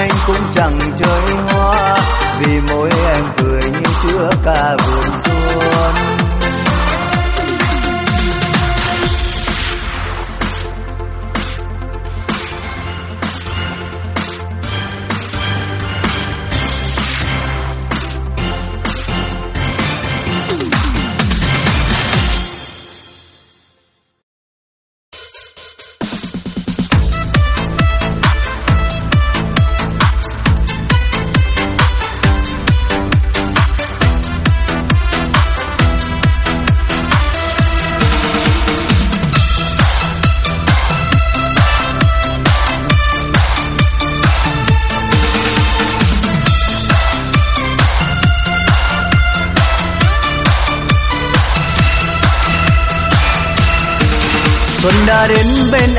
anh cũng chẳng chơi hoa Vì môi em cười như chứa cả vườn Xuân.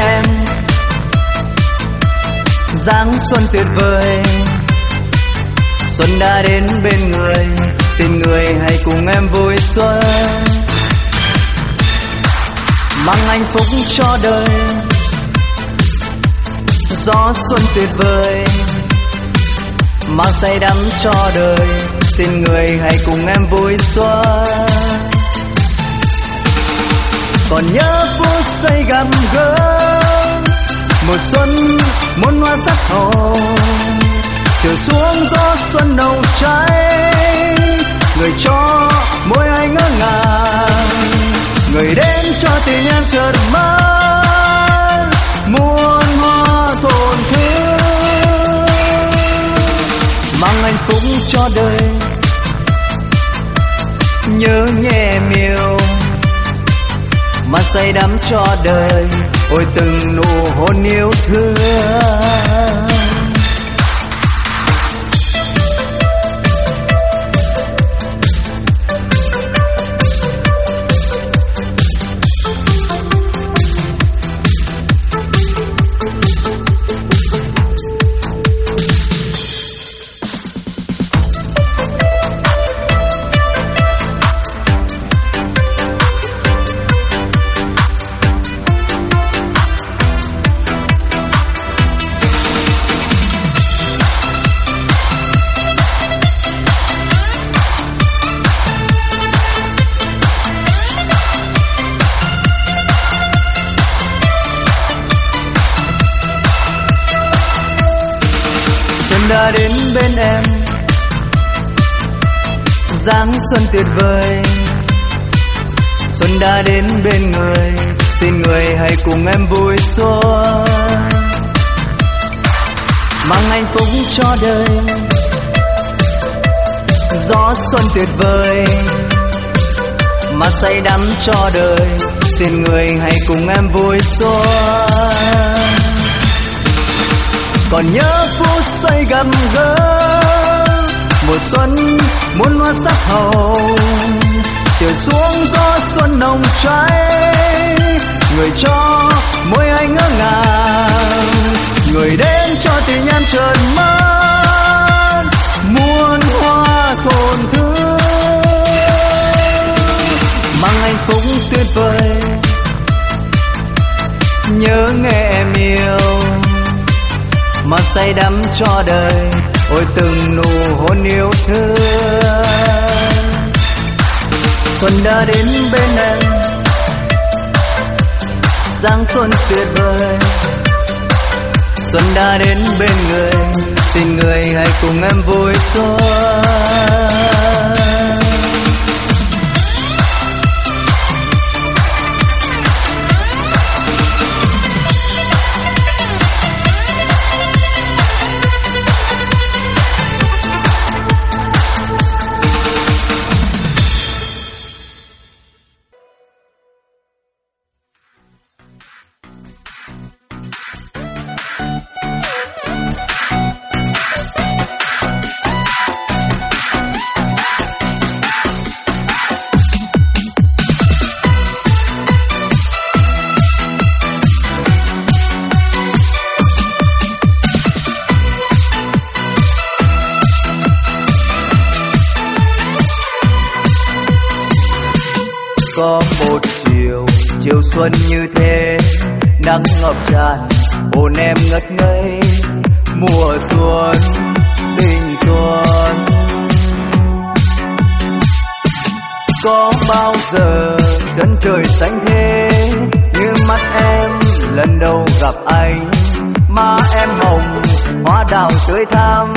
Em. Giáng xuân tuyệt vời, Xuân đã đến bên người, Xin người hãy cùng em vui xuân. Mang hạnh phúc cho đời, Gió xuân tuyệt vời, Mang say đắm cho đời, Xin người hãy cùng em vui xuân còn nhớ phút giây gặp gỡ mùa xuân, muôn hoa sắc hồng. Chiều xuống gió xuân nồng cháy, người cho môi anh ngỡ ngàng. Người đến cho tình em chợt mất muôn hoa thổn thức mang hạnh phúc cho đời, nhớ nhẹ miều mà say đắm cho đời. Ôi từng nụ hôn yêu thương. Đã đến bên em. Dáng xuân tuyệt vời. Xuân đã đến bên người. Xin người hãy cùng em vui xuân. Mang hạnh phúc cho đời. Gió xuân tuyệt vời. Mà say đắm cho đời. Xin người hãy cùng em vui xuân. Còn nhớ phút say gầm gỡ. Mùa xuân, muôn hoa sắc hồng. Chiều xuống gió xuân nồng cháy. Người cho môi anh ngỡ ngàng. Người đến cho tình em trơn mất muôn hoa tổn thương. Mang hạnh phúc tuyệt vời. Nhớ nghe em yêu mà say đắm cho đời. Ôi từng nụ hôn yêu thương. Xuân đã đến bên em. Giang xuân tuyệt vời. Xuân đã đến bên người. Xin người hãy cùng em vui xuân. Chiều xuân như thế, nắng ngập tràn hồn em ngất ngây. Mùa xuân, tình xuân. Có bao giờ chân trời xanh thế, như mắt em lần đầu gặp anh. Má em hồng, hoa đào tươi thắm,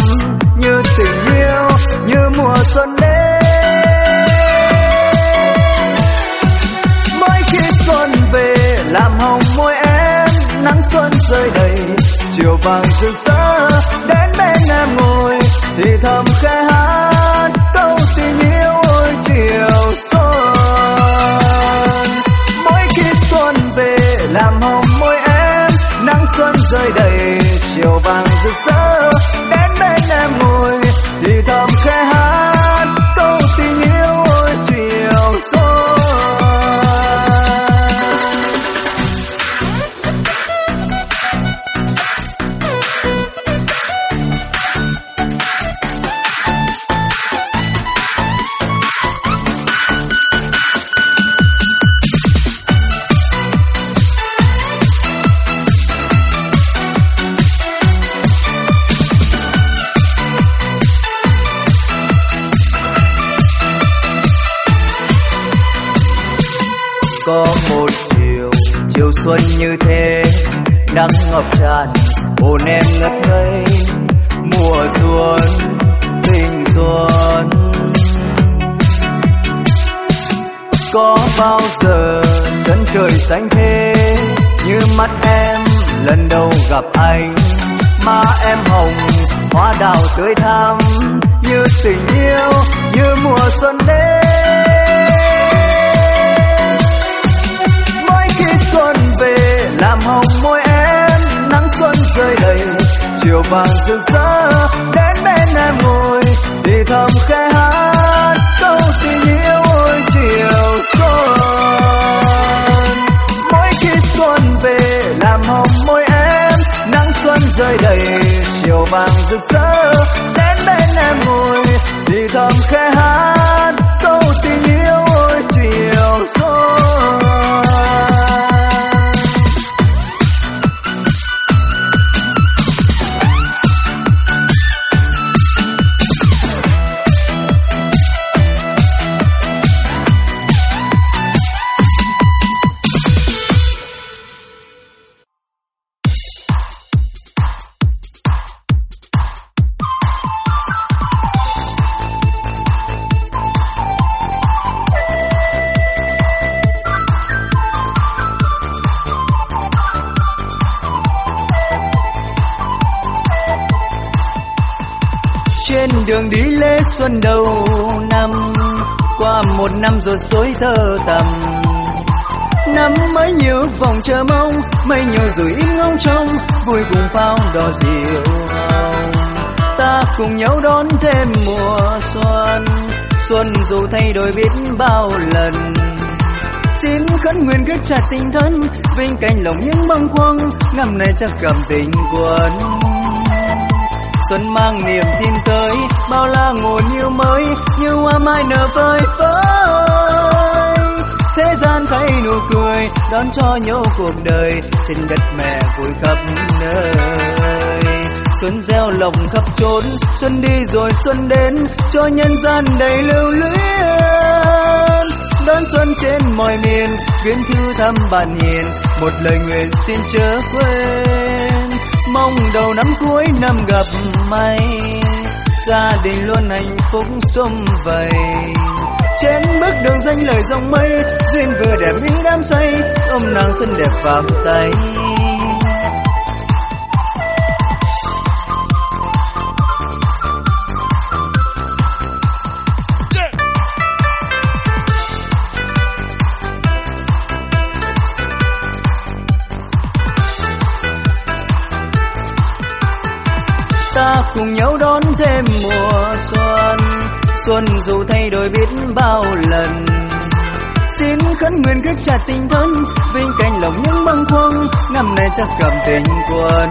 như tình yêu, như mùa xuân đến. Làm hồng môi em, nắng xuân rơi đầy. Chiều vàng rực rỡ, đến bên em ngồi, thì thầm khẽ hát. Nắng ngập tràn hồn em ngất ngây, mùa xuân, tình xuân. Có bao giờ chân trời xanh thế như mắt em lần đầu gặp anh má em hồng hoa đào tươi thắm như tình yêu như mùa xuân đến. Mỗi khi xuân về, làm hồng môi rơi đầy chiều vàng rực rỡ, đến bên em ngồi thì thầm khẽ hát, câu tình yêu ôi chiều xuân. Mỗi khi xuân về, làm hồng môi em, nắng xuân rơi đầy. Chiều vàng rực rỡ, đến bên em ngồi thì thầm khẽ mây nhiều rồi im ngóng trông, vui cùng pháo đỏ diệu hồng. Ta cùng nhau đón thêm mùa xuân xuân dù thay đổi biết bao lần. Xin khấn nguyện kết chặt tình thân, vinh cạnh lòng những băng khoăn năm nay chắc cầm tình quân xuân mang niềm tin tới, bao la nguồn yêu mới, như hoa mai nở vơi thế gian thấy nụ cười, đón cho nhau cuộc đời trên đất mẹ vui khắp nơi. Xuân gieo lòng khắp trốn xuân đi rồi xuân đến, cho nhân gian đầy lưu luyến. Đón xuân trên mọi miền viễn thư thăm bạn hiền, một lời nguyện xin chớ quên. Mong đầu năm cuối năm gặp may, gia đình luôn hạnh phúc sum vầy trên bước đường danh lời dòng mây, duyên vừa đẹp như đám say, ôm nàng xuân đẹp vào tay. Khấn nguyện gác chặt tình thân vinh cạnh lòng những băng khoăn năm nay chắc cầm tình quân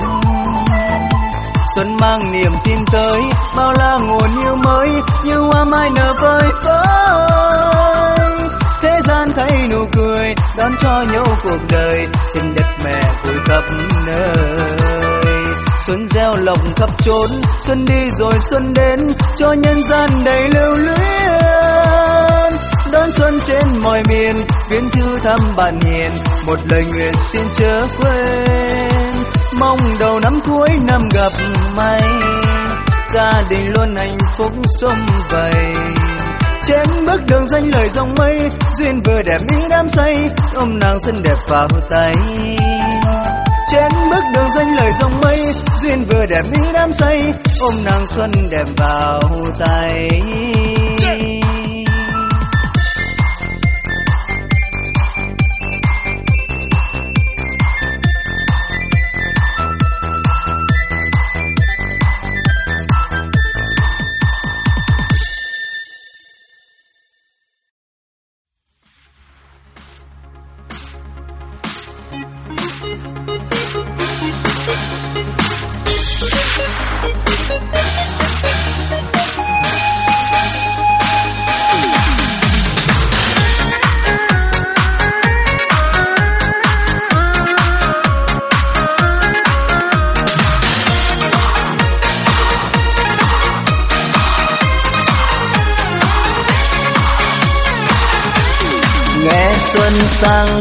xuân mang niềm tin tới, bao la nguồn yêu mới, như hoa mai nở vơi vơi. Thế gian thấy nụ cười, đón cho nhau cuộc đời, tình đất mẹ vui khắp nơi. Xuân gieo lòng khắp trốn xuân đi rồi xuân đến, cho nhân gian đầy lưu luyến đón xuân trên mọi miền viễn thư thăm bạn hiền, một lời nguyện xin chớ quên. Mong đầu năm cuối năm gặp may, gia đình luôn hạnh phúc sum vầy. Trên bước đường danh lời dòng mây, duyên vừa đẹp ý đam say, ôm nàng xuân đẹp vào tay. Trên bước đường danh lời dòng mây, duyên vừa đẹp ý đam say, ôm nàng xuân đẹp vào tay.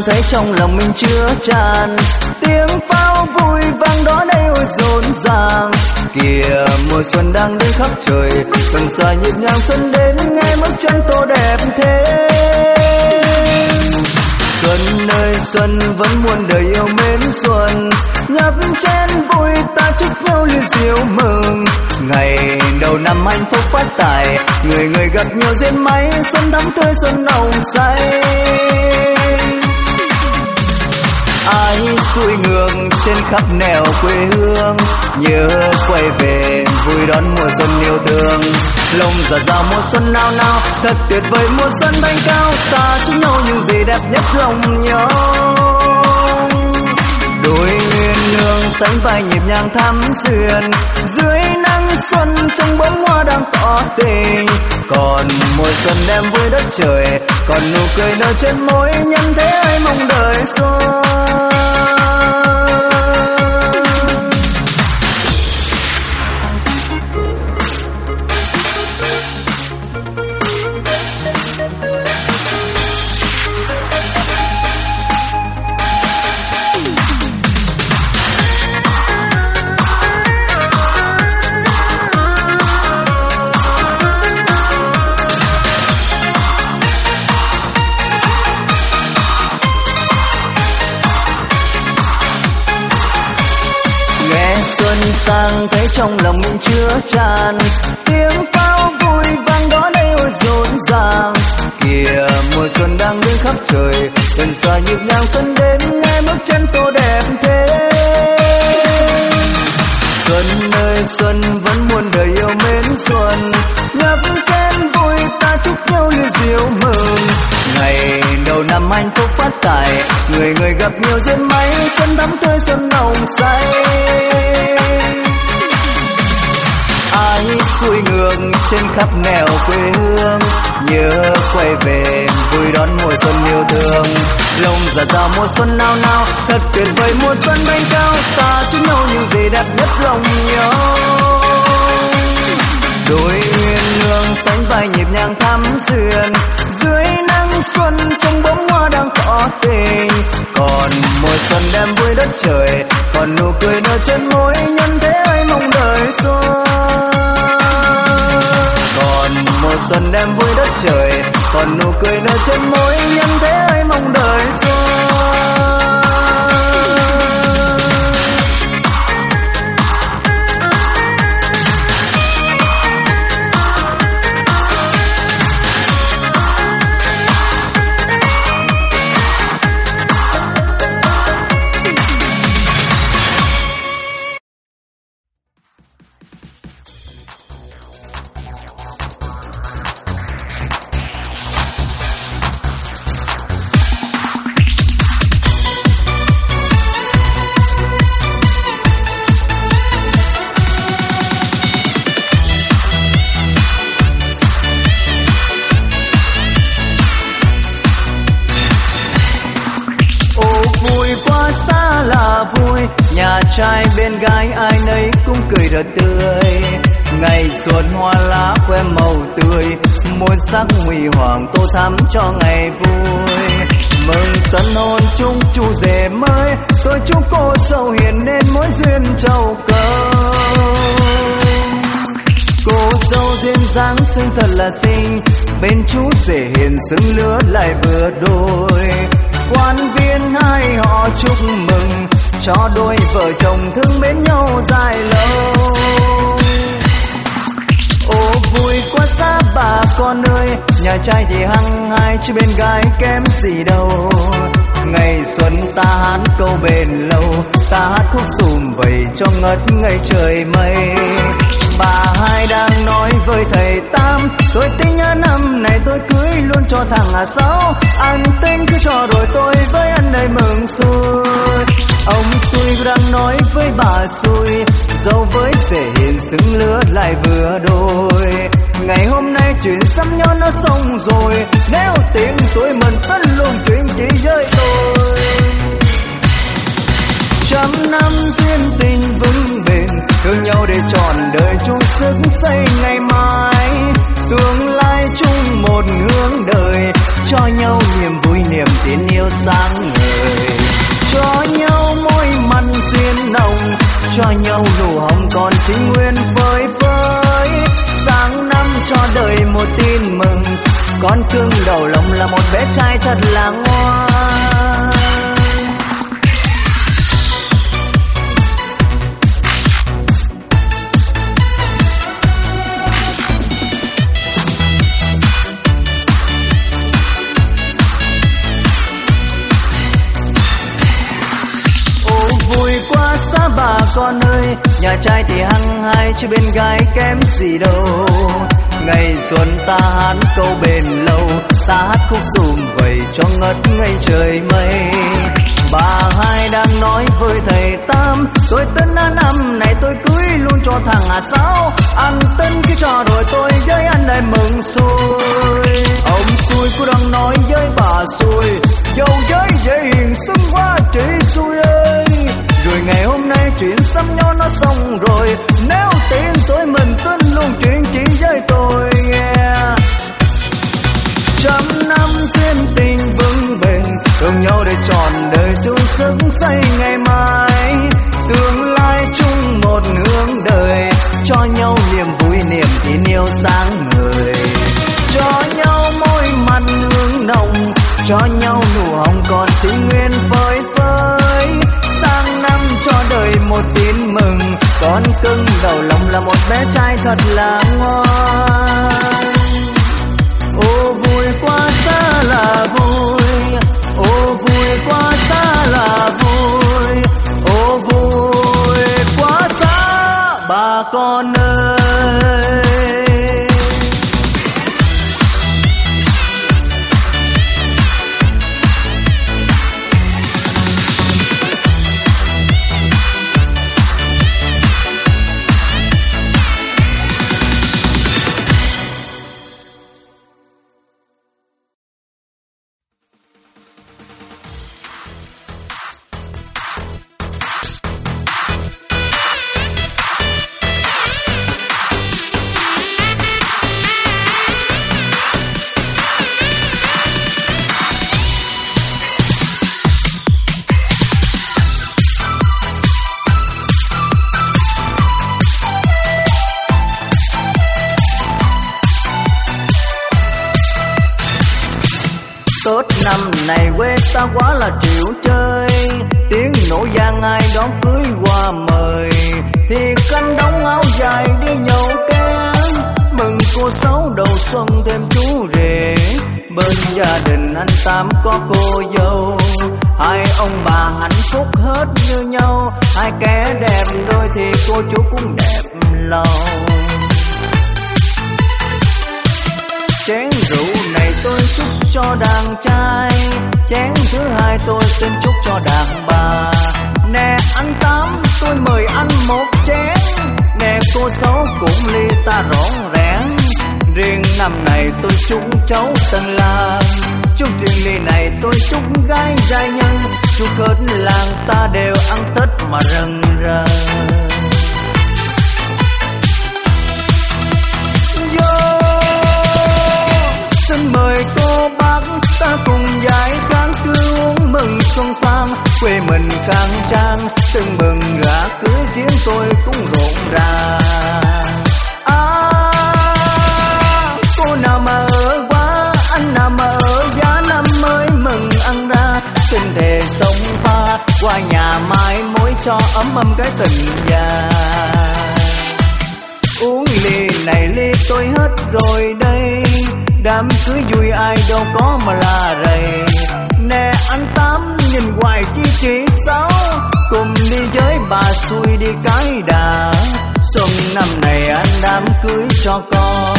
Thấy trong lòng mình chứa tràn. Tiếng pháo vui vang đó đây ôi rộn ràng. Kìa, mùa xuân đang đến khắp trời. Từng xa nhịp nhàng xuân đến, nghe bước chân tô đẹp thế. Xuân ơi, xuân vẫn muôn đời yêu mến xuân. Nhấp chén vui ta chúc nhau liên diệu mừng. Ngày đầu năm hạnh phúc phát tài, người người gặp nhiều duyên may. Xuân thắm tươi, xuân nồng say ai xuôi ngược trên khắp nẻo quê hương, nhớ quay về vui đón mùa xuân yêu thương. Lông giạt rào mùa xuân nao nao, thật tuyệt vời mùa xuân bay cao. Ta chúc nhau những gì đẹp nhất lòng nhau. Đôi nguyên nương sánh vai nhịp nhàng thắm xuyên dưới xuân trong bóng hoa đang tỏ tình. Còn mùa xuân đem vui đất trời, còn nụ cười nở trên môi nhân thế ai mong đợi xuân. mang thấy trong lòng mình chưa tràn. Tiếng pháo vui vang đó nêu rộn ràng. Kìa, mùa xuân đang đến khắp trời. Gần xa nhịp nhàng xuân đến, nghe bước chân tô đẹp thế. Xuân ơi, xuân vẫn muôn đời yêu mến xuân. Ngập trên vui ta chúc nhau như diệu mừng. Ngày đầu năm anh phúc phát tài, người người gặp nhiều duyên may. Xuân thắm tươi, xuân nồng say ai xuôi ngược trên khắp nẻo quê hương, nhớ quay về vui đón mùa xuân yêu thương. Lòng giả dào mùa xuân nao nao, thật tuyệt vời mùa xuân bay cao. Ta chúng nhau những gì đẹp nhất lòng nhau. Đôi nguyên nương sánh vai nhịp nhàng thắm duyên dưới nắng xuân trong bóng hoa đang tỏ tình còn mùa xuân đem vui đất trời, còn nụ cười nở trên môi nhân thế ai mong đợi xuân còn mùa xuân đem vui đất trời, còn nụ cười nở trên môi nhân thế ai mong đợi xuân bên gái ai nấy cũng cười thật tươi. Ngày xuân hoa lá khoe màu tươi, muôn sắc huy hoàng tô thắm cho ngày vui. Mừng tân hôn chung chú rể mới, tôi chúc cô dâu hiền nên mối duyên trầu cầu cô dâu duyên dáng xinh thật là xinh, bên chú rể hiền xứng lứa lại vừa đôi. Quan viên hai họ chúc mừng cho đôi vợ chồng thương mến nhau dài lâu. Ô, vui quá xa, bà con ơi, nhà trai thì hăng hai, chứ bên gái kém gì đâu. Ngày xuân ta hát câu bền lâu, ta hát khúc sùm vầy cho ngất ngây trời mây bà hai đang nói với thầy tam. Tôi tính năm này tôi cưới luôn cho thằng à sáu. Anh tính cứ cho rồi tôi với anh này mừng xuôi. Ông xui đang nói với bà xui dâu với rể hiền xứng lứa lại vừa đôi. Ngày hôm nay chuyện sắm nhó nó xong rồi, nếu tiền tuổi mình tất luôn chuyện chỉ với tôi trăm năm duyên tình vững bền, thương nhau để trọn đời chung sức xây ngày mai. Tương lai chung một hướng đời, cho nhau niềm vui, niềm tin yêu sáng ngời. Cho nhau môi mặn duyên nồng, cho nhau nụ hồng còn chính nguyên phơi phới sáng năm cho đời một tin mừng, con cưng đầu lòng là một bé trai thật là ngoan. Bà con ơi, nhà trai thì hăng hai chứ bên gái kém gì đâu. Ngày xuân ta hát câu bền lâu, ta hát khúc dùm vầy cho ngất ngây trời mây. Bà hai đang nói với thầy tam, tôi tân năm này tôi cưới luôn cho thằng à sáu. Ăn tân cứ trò rồi tôi với anh đây mừng xuôi. Ông xui cũng đang nói với bà xui, dâu với dây hiền xứng quá chị xui ơi rồi ngày hôm nay chuyện xăm nhau nó xong rồi. Nếu tin tôi mình tin luôn chuyện chỉ với tôi nghe trăm năm duyên tình vững bền thương nhau để tròn đời chung sức xây ngày mai. Tương lai chung một hướng đời, cho nhau niềm vui, niềm tin yêu sáng người cho nhau môi mặn hương nồng, cho nhau nụ hồng còn chính nguyên phơi tin mừng. Con cưng đầu lòng là một bé trai thật là ngoan. Ô vui quá xa là vui. Ô vui quá xa là vui. Ô vui quá xa, bà con ơi. Ta quá là chịu chơi. Tiếng nổ vang ai đón cưới qua mời. Thì canh đóng áo dài đi nhậu ké Mừng cô sáu đầu xuân thêm chú rể. Bên gia đình anh Tám có cô dâu. Hai ông bà hạnh phúc hết như nhau. Hai kẻ đẹp đôi thì cô chú cũng đẹp lâu cho đàn trai. Chén thứ hai tôi xin chúc cho đàn bà. Nè, anh Tám, tôi mời anh một chén. Nè, cô Sáu cũng ly ta rõ ràng Riêng năm này tôi chúc cháu Tân Lan Chúc riêng ly này tôi chúc gái giai nhân. Chúc hết làng ta đều ăn Tết mà rần rần. Ta cùng giải kháng cứ uống mừng xuân sang quê mình khang trang tưng mừng gã cưới khiến tôi cũng rộn ràng. À cô nào mà ở quá, anh nào mà ở giá năm mới mừng ăn ra. Tình thề sông pha, qua nhà mai mối cho ấm ấm cái tình già uống ly này ly tôi hết rồi đây đám cưới vui ai đâu có mà là rầy. Nè, anh tám nhìn hoài chi chỉ sáu cùng đi với bà xui đi cái đà. Xuân năm này anh đám cưới cho con.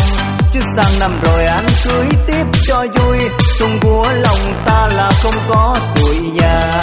Chứ sang năm rồi anh cưới tiếp cho vui. Xuân của lòng ta là không có tuổi già.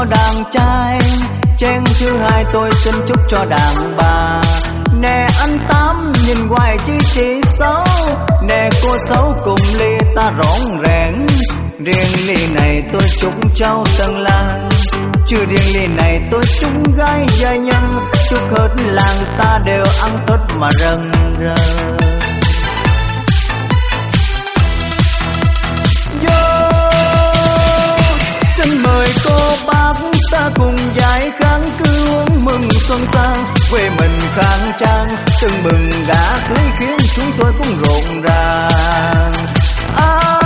Cho đàn trai. Chén thứ hai tôi xin chúc cho đàn bà. Nè anh Tám, nhìn hoài chi chỉ xấu. Nè cô xấu cùng ly ta rõn rẽn. Riêng ly này tôi chúc cháu Tân Lan Chưa riêng ly này tôi chúc gái gia nhân. Chúc hết làng ta đều ăn Tết mà rần rần. Kháng cứ uống mừng xuân sang quê mình khang trang từng mừng đã cưới khiến chúng tôi cũng rộn ràng. À,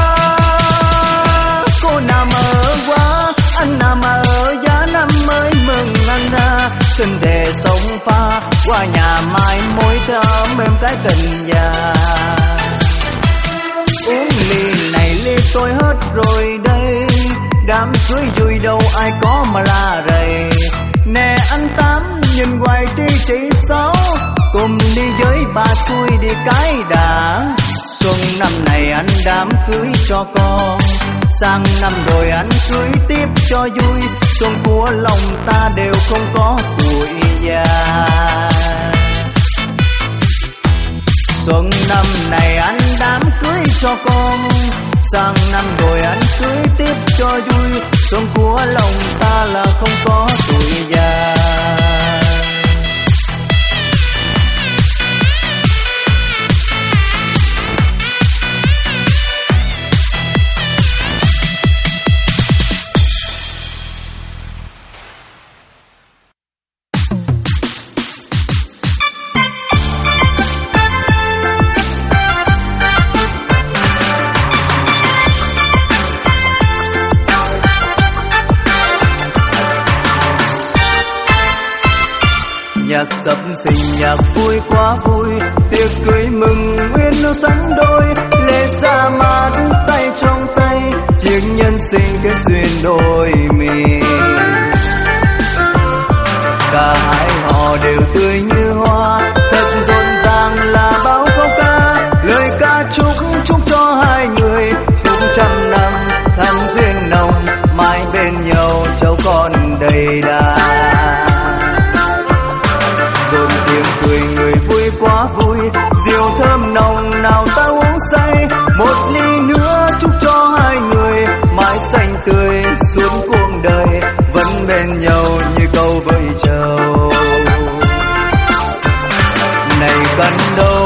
cô nào ở quá anh nào ở giá năm mới mừng anh ra. Xin đề sống pha qua nhà mai mối thơm em cái tình già. Uống ly này ly tôi hết rồi đây đám cưới vui đâu ai có mà la rầy. Nè anh tám, nhìn hoài ti chỉ xấu. Cùng đi với bà xui đi cái đã. Xuân năm này anh đám cưới cho con. Sang năm rồi anh cưới tiếp cho vui. Xuân của lòng ta đều không có tuổi già. Xuân năm này anh đám cưới cho con sang năm rồi anh cưới tiếp cho vui. Xuân của lòng ta là không có tuổi già. Nhạc sập sinh nhạc vui quá vui tiệc cười No.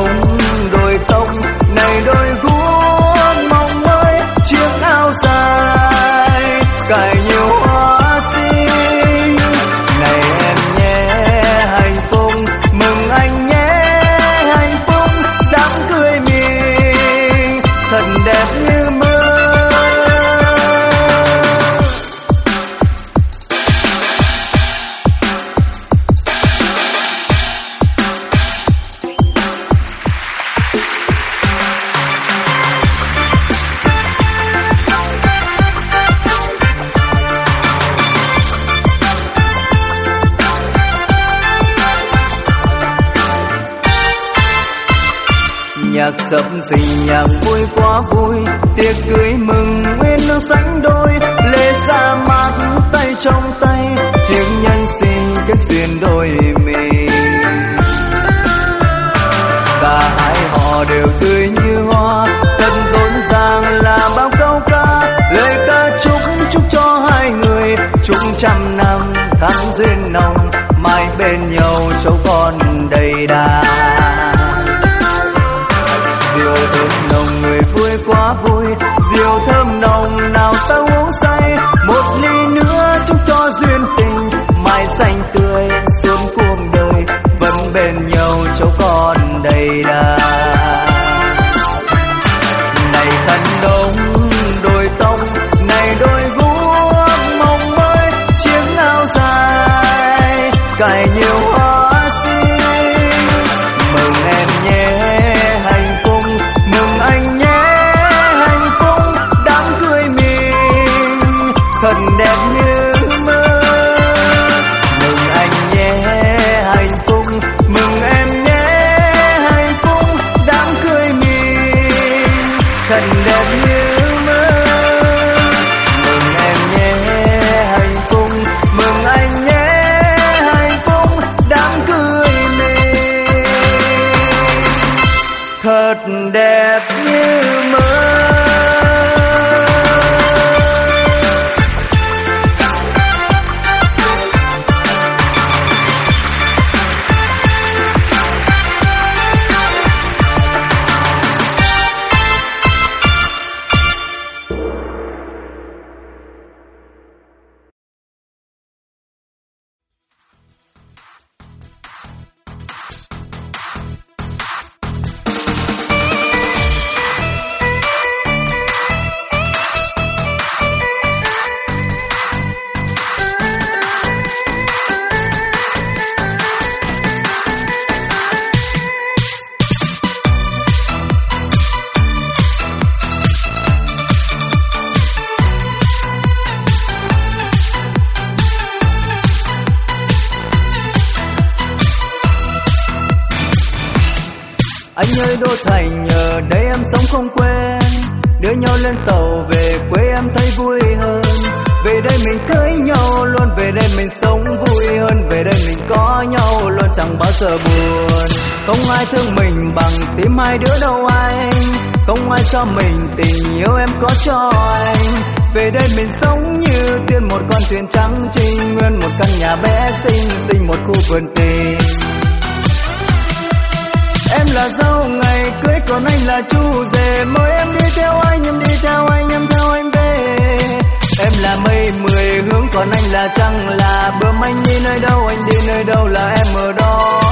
là chẳng là. Bơm anh đi nơi đâu, anh đi nơi đâu là em ở đó.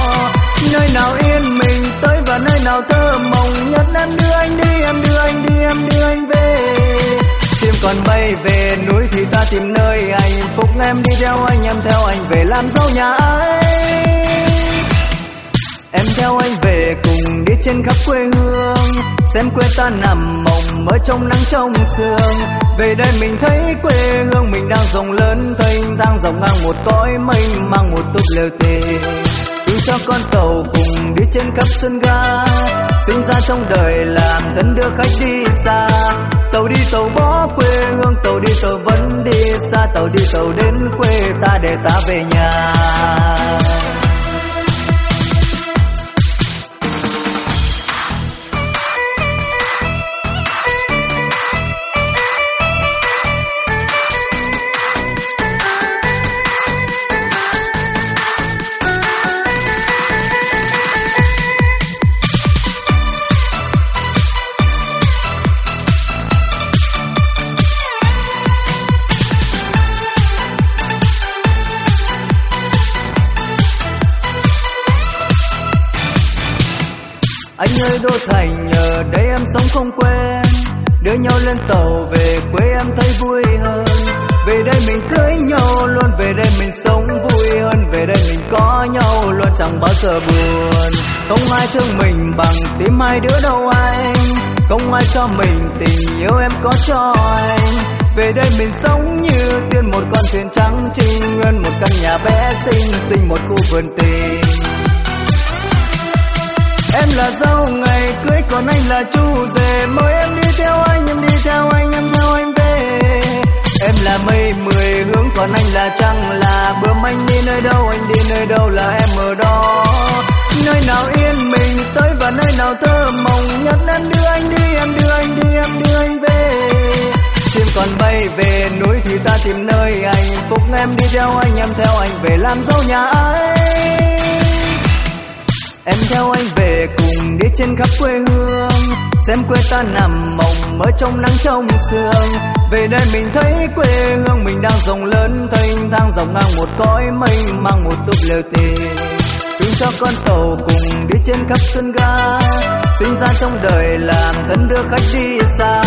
Nơi nào yên mình tới và nơi nào thơ mộng. Nhất em đưa anh đi, em đưa anh đi, em đưa anh về. Chim còn bay về núi thì ta tìm nơi hạnh phúc em đi theo anh, em theo anh về làm dâu nhà ấy em theo anh về cùng đi trên khắp quê hương. Xem quê ta nằm mộng mơ trong nắng trong sương. Về đây mình thấy quê hương mình đang rồng lớn thênh thang dòng ngang một cõi mênh mang một túp lều tề. Cứ cho con tàu cùng đi trên khắp sân ga, sinh ra trong đời làm thân đưa khách đi xa. Tàu đi tàu bỏ quê hương, tàu đi tàu vẫn đi xa. Tàu đi tàu đến quê ta để ta về nhà. Giờ buồn. Không ai thương mình bằng tim hai đứa đâu anh. Không ai cho mình tình yêu em có cho anh. Về đây mình sống như tiên, một con thuyền trắng trinh nguyên một căn nhà bé xinh xinh một khu vườn tình. Em là dâu ngày cưới, còn anh là chú rể. Mời em đi theo anh, em đi theo anh, em đi em là mây mười, hướng còn anh là trăng, là bướm anh đi nơi đâu, anh đi nơi đâu là em ở đó. Nơi nào yên mình, tới và nơi nào thơ mộng nhất em đưa anh đi, em đưa anh đi, em đưa anh về. Chim còn bay về, núi thì ta tìm nơi hạnh phúc em đi theo anh, em theo anh về làm dâu nhà anh em theo anh về cùng, đi trên khắp quê hương, xem quê ta nằm mộng ở trong nắng trong sương, về đây mình thấy quê hương mình đang rộng lớn thênh thang dòng ngang một cõi mênh mang một túp lều tình thương cho con tàu cùng đi trên khắp sân ga, sinh ra trong đời làm thân đưa khách đi xa.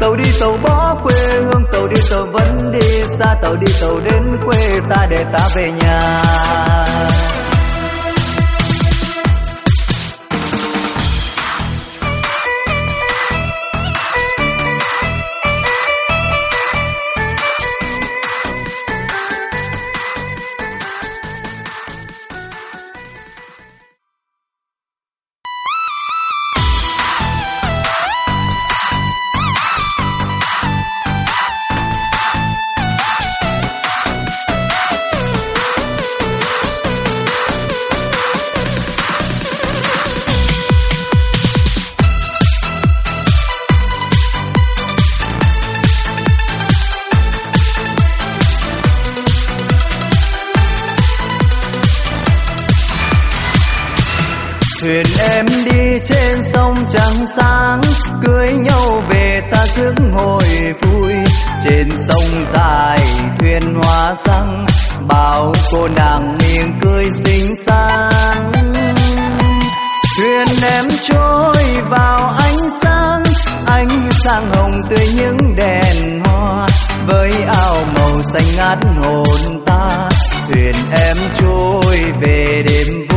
Tàu đi tàu bỏ quê hương, tàu đi tàu vẫn đi xa. Tàu đi tàu đến quê, ta để ta về nhà. Thuyền em đi trên sông trắng sáng, cưới nhau về ta rước hồi vui. Trên sông dài thuyền hoa răng, bao cô nàng miệng cười xinh xắn. Thuyền em trôi vào ánh sáng ánh sáng hồng tươi những đèn hoa. Với áo màu xanh ngát hồn ta, thuyền em trôi về đêm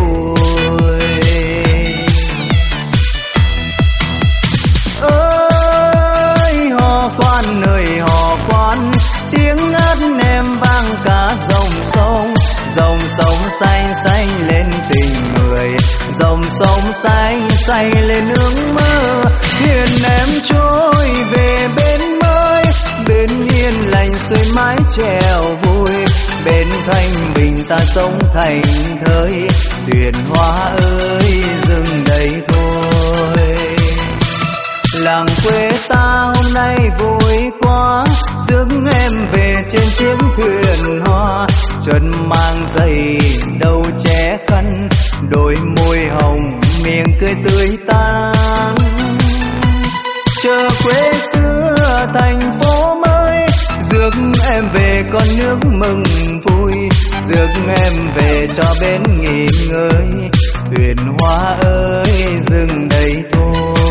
xanh xanh lên tình người. Dòng sông xanh xanh lên ước mơ. Thuyền em trôi về bên mới. Bên yên lành xuôi mái trèo vui. Bên thanh bình ta sống thành thơi. Thuyền hoa ơi dừng đầy thôi làng quê ta hôm nay vui quá. Dưng em về trên chiếc thuyền hoa. Chân mang giày đầu che khăn, đôi môi hồng, miệng cười tươi tắn chờ quê xưa thành phố mới, rước em về con nước mừng vui. Rước em về cho bên nghỉ ngơi. Thuyền hoa ơi, dừng đây thôi.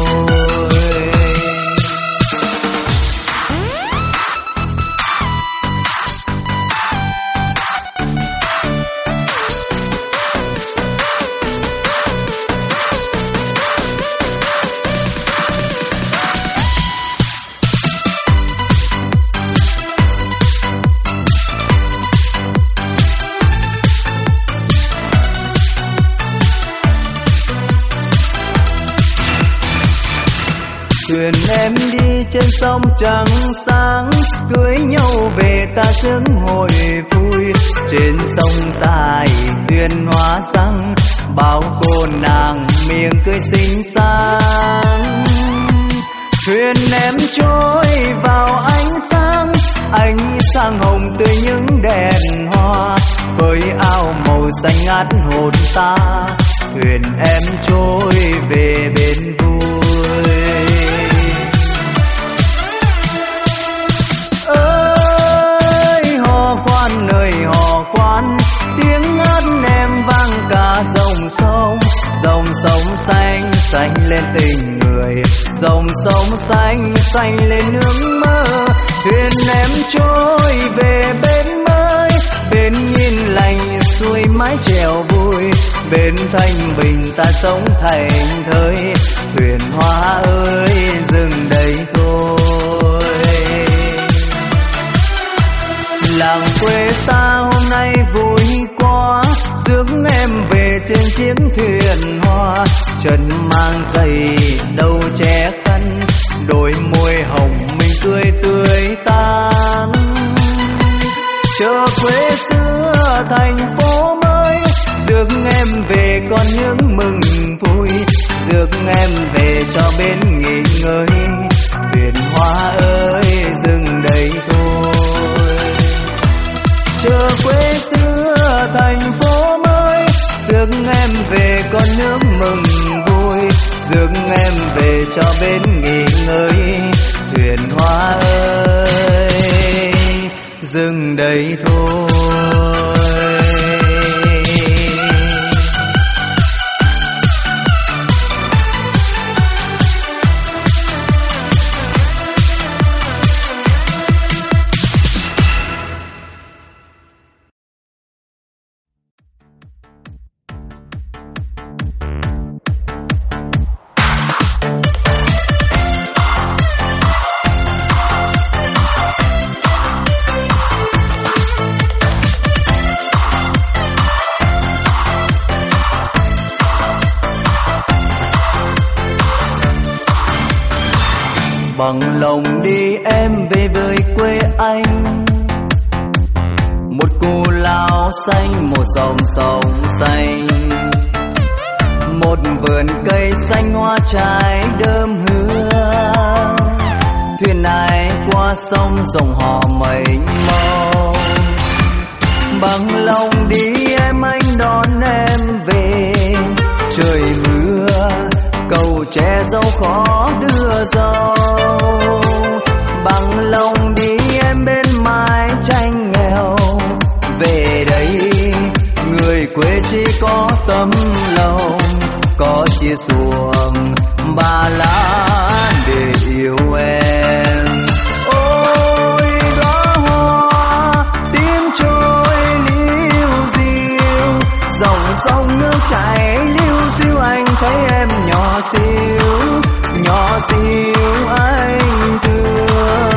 Thuyền em đi trên sông trắng sáng, cưới nhau về ta sướng hồi vui. Trên sông dài thuyền hoa sang bao cô nàng miệng cười xinh xắn thuyền em trôi vào ánh sáng ánh sáng hồng tươi những đèn hoa. Với ao màu xanh ngát hồn ta, thuyền em trôi về bên vui. Quan tiếng hát em vang cả dòng sông. Dòng sông xanh xanh lên tình người. Dòng sông xanh xanh lên nước mơ. Thuyền em trôi về bên mới bên nhìn lành xuôi mái chèo vui. Bên thanh bình ta sống thành thơi. Thuyền hoa ơi, dừng đây thôi. Làng quê ta hôm nay vui quá. Dưỡng em về trên chiếc thuyền hoa. Chân mang giày đầu che khăn. Đôi môi hồng mình cười tươi tan. chờ quê xưa thành phố mới. Dưỡng em về con những mừng vui. Dưỡng em về cho bên nghỉ ngơi. Thuyền hoa ơi, dừng đây thôi chờ quê xưa, thành phố mới. Rước em về con nước mừng vui. Rước em về cho bên nghỉ ngơi. Thuyền hoa ơi, dừng đây thôi. Bằng lòng đi em về với quê anh. Một cù lao xanh, một dòng sông xanh. Một vườn cây xanh hoa trái đơm hương thuyền này qua sông dòng họ mênh mông. Bằng lòng đi che dâu khó đưa dâu. Bằng lòng đi em bên mái tranh nghèo. Về đây, người quê chỉ có tấm lòng. Có chia xuồng, ba lá để yêu em. Xíu nhỏ xíu anh thương.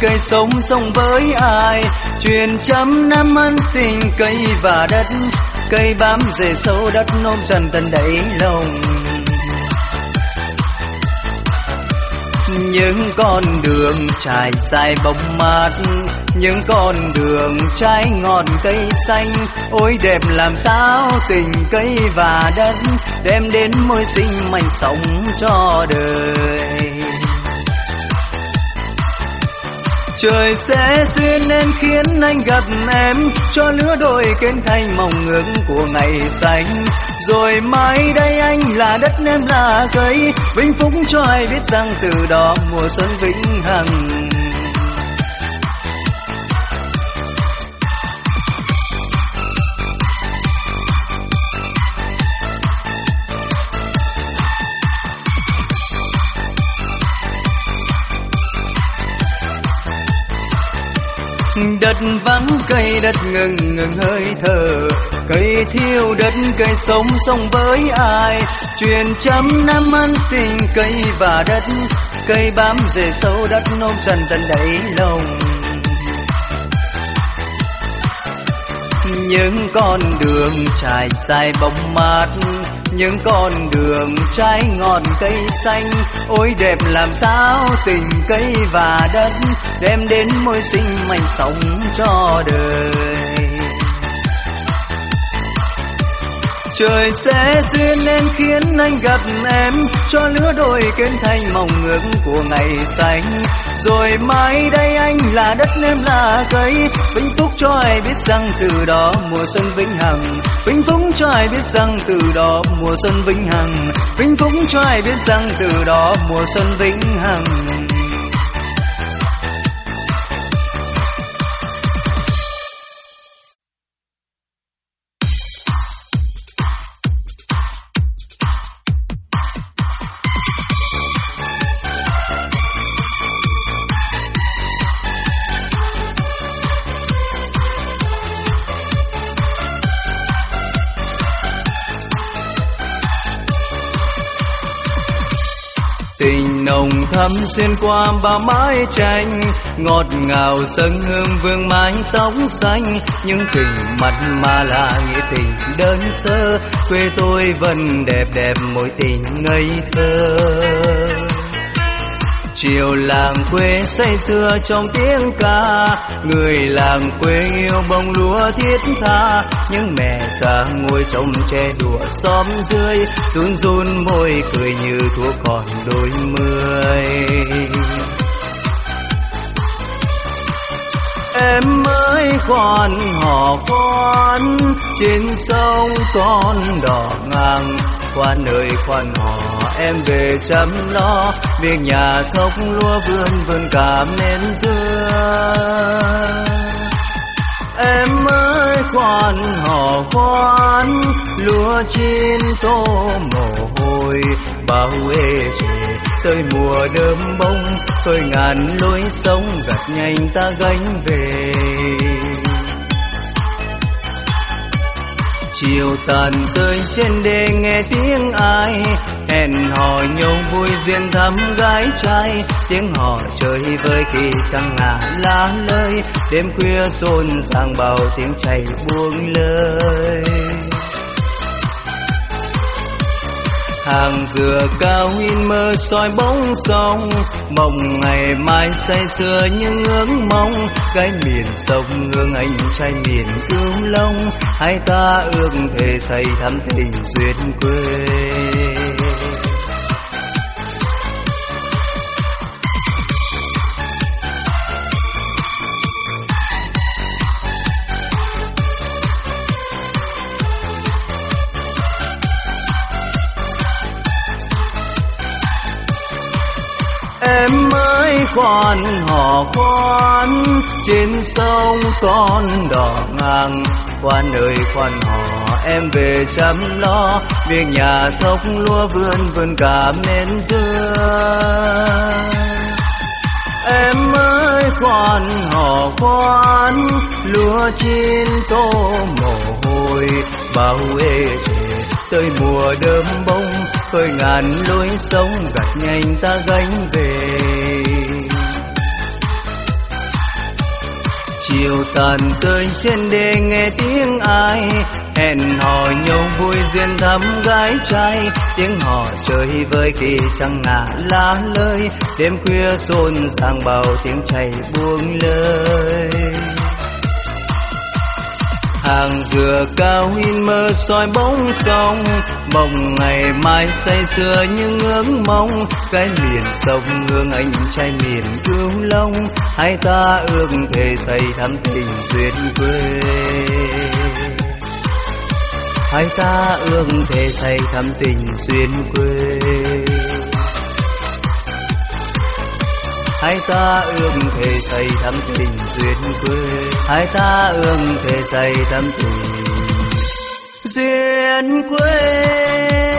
Cây sống sống với ai? Truyền trăm năm ân tình cây và đất, cây bám rễ sâu đất nôm dần tận đẩy lòng. Những con đường trải dài bóng mát, những con đường trái ngọn cây xanh, ôi đẹp làm sao tình cây và đất đem đến môi sinh mạnh sống cho đời. Trời sẽ duyên nên khiến anh gặp em, cho lứa đôi kênh thành mong ước của ngày xanh. Rồi mai đây anh là đất em là cây vinh phúc cho ai biết rằng từ đó mùa xuân vĩnh hằng. Đất vắng, cây đất ngừng ngừng hơi thở. Cây thiêu đất, cây sống sống với ai? Truyền trăm năm ân tình, cây và đất. Cây bám rễ sâu đất, nôm dần tận đáy lòng. Những con đường trải dài bóng mát, những con đường trái ngọn cây xanh, ôi đẹp làm sao tình cây và đất đem đến môi sinh mạnh sống cho đời. Trời sẽ duyên nên khiến anh gặp em, cho lứa đôi kết thành mong ước của ngày xanh. Rồi mai đây anh là đất em là cây, vĩnh phúc cho ai biết rằng từ đó mùa xuân vĩnh hằng. Vĩnh phúc cho ai biết rằng từ đó mùa xuân vĩnh hằng. Vĩnh phúc cho ai biết rằng từ đó mùa xuân vĩnh hằng. Xuyên qua bao mái tranh, ngọt ngào sân hương vương mái tóc xanh. Những tình mặt mà là nghĩa tình đơn sơ, quê tôi vẫn đẹp đẹp mối tình ngây thơ chiều làng quê say xưa trong tiếng ca. Người làng quê yêu bông lúa thiết tha, những mẹ già ngồi trong che đùa xóm dưới, run run môi cười như thuở còn đôi mươi. Em mới khoan hò con trên sông con đỏ ngang qua ơi, khoan hò em về chăm lo. Việc nhà thóc lúa vườn vườn cả nên dưa em ơi, khoan, hò khoan, lúa chín tô mồ hôi. Bao ê chề, tới mùa đơm bông, tôi ngàn lối sống gặt nhanh ta gánh về. Chiều tàn rơi trên đê nghe tiếng ai hẹn hò nhau vui duyên thắm gái trai. Tiếng hò chơi với khi trăng ngả lá lơi. Đêm khuya rộn ràng bao tiếng chảy buông lơi. Hàng dừa cao in mơ soi bóng sông. Mộng ngày mai say sưa những ước mong. Cái miền sông hương anh trai miền cứu long. Hai ta ước thề say thắm tình duyên quê. Con họ hò trên sông con đỏ ngang quan ơi quan hò em về chăm lo. Việc nhà thóc lúa vườn vườn cả nên dưa. Em ơi con hò con lúa chín tô mồ hôi. Bao ê chề tới mùa đơm bông, khơi ngàn lối sống gặt nhanh ta gánh về. Chiều tàn rơi trên đê nghe tiếng ai. Hẹn hò nhau vui duyên thắm gái trai. Tiếng hò chơi với kỳ trăng ngả lá lơi. Đêm khuya xôn sang bầu tiếng chảy buông lời hàng dừa cao in mơ soi bóng sông, mộng ngày mai say sưa những ước mong. Cái miền sông hương anh trai miền cứu long, hai ta ước thề xây thắm tình duyên quê. Hai ta ước thề xây thắm tình duyên quê. Hai ta ước thề xây thắm tình duyên quê. Hai ta ước thề xây thắm tình duyên quê.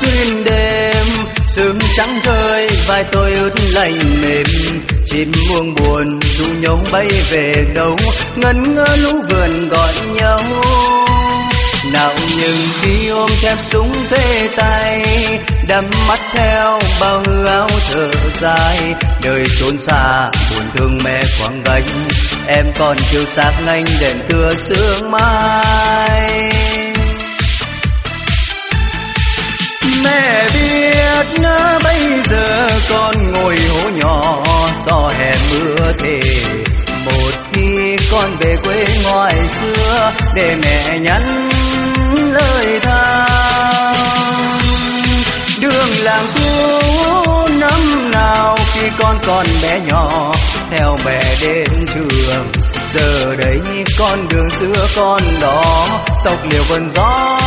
Xuyên đêm. Sương trắng rơi vai tôi ướt lạnh mềm. Chim muông buồn du nhống bay về đâu? Ngân ngơ lũ vườn gọi nhau. Nào nhưng khi ôm chép súng thế tay, đắm mắt theo bao hư áo thở dài. Đời trốn xa, buồn thương mẹ quảng gánh. Em còn chiều sạc nhanh đèn tưa sương mai. Mẹ biết bây giờ con ngồi hố nhỏ do hè mưa thề. Một khi con về quê ngoài xưa, để mẹ nhắn lời than đường làng cũ năm nào khi con còn bé nhỏ, theo mẹ đến trường. Giờ đây con đường xưa con đó tộc liều vần gió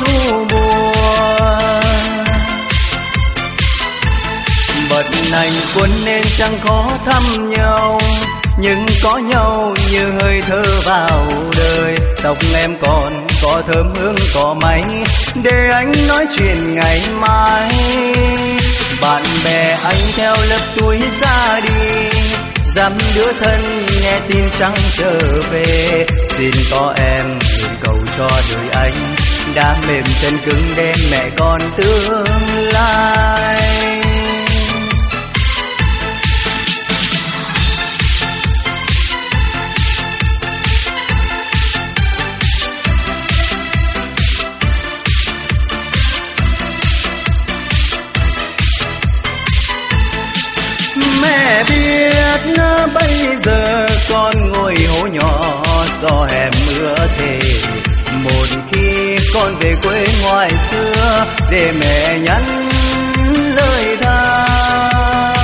thu buồn bật nành quân nên chẳng khó thăm nhau. Nhưng có nhau như hơi thở vào đời. Tóc em còn có thơm hương cỏ máy để anh nói chuyện ngày mai. Bạn bè anh theo lớp tuổi ra đi. Dám đứa thân nghe tin chẳng trở về. Xin có em nguyện cầu cho đời anh. Đã mềm chân cứng đem mẹ con tương lai. Biết bây giờ con ngồi hố nhỏ do hè mưa thề. Một khi con về quê ngoài xưa, để mẹ nhắn lời than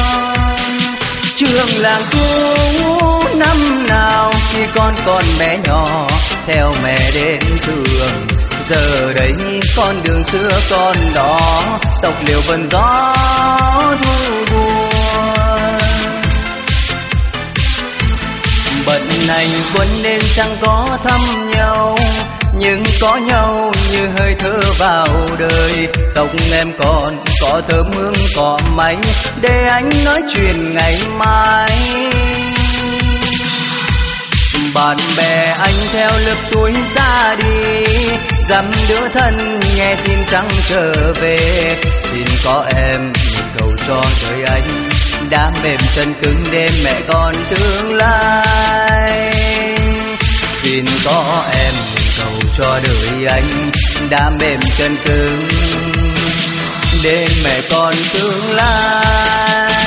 trường làng cũ năm nào khi con còn bé nhỏ, theo mẹ đến trường. Giờ đây con đường xưa con đó tộc liều vần gió thu buồn bận hành quân nên chẳng có thăm nhau. Nhưng có nhau như hơi thở vào đời. Tóc em còn có thơm hương cỏ máy để anh nói chuyện ngày mai. Bạn bè anh theo lớp tuổi ra đi. Dăm đứa thân nghe tin trắng trở về. Xin có em cầu cho đời anh đã mềm chân cứng đêm mẹ con tương lai. Xin có em cầu cho đời anh đã mềm chân cứng đêm mẹ con tương lai.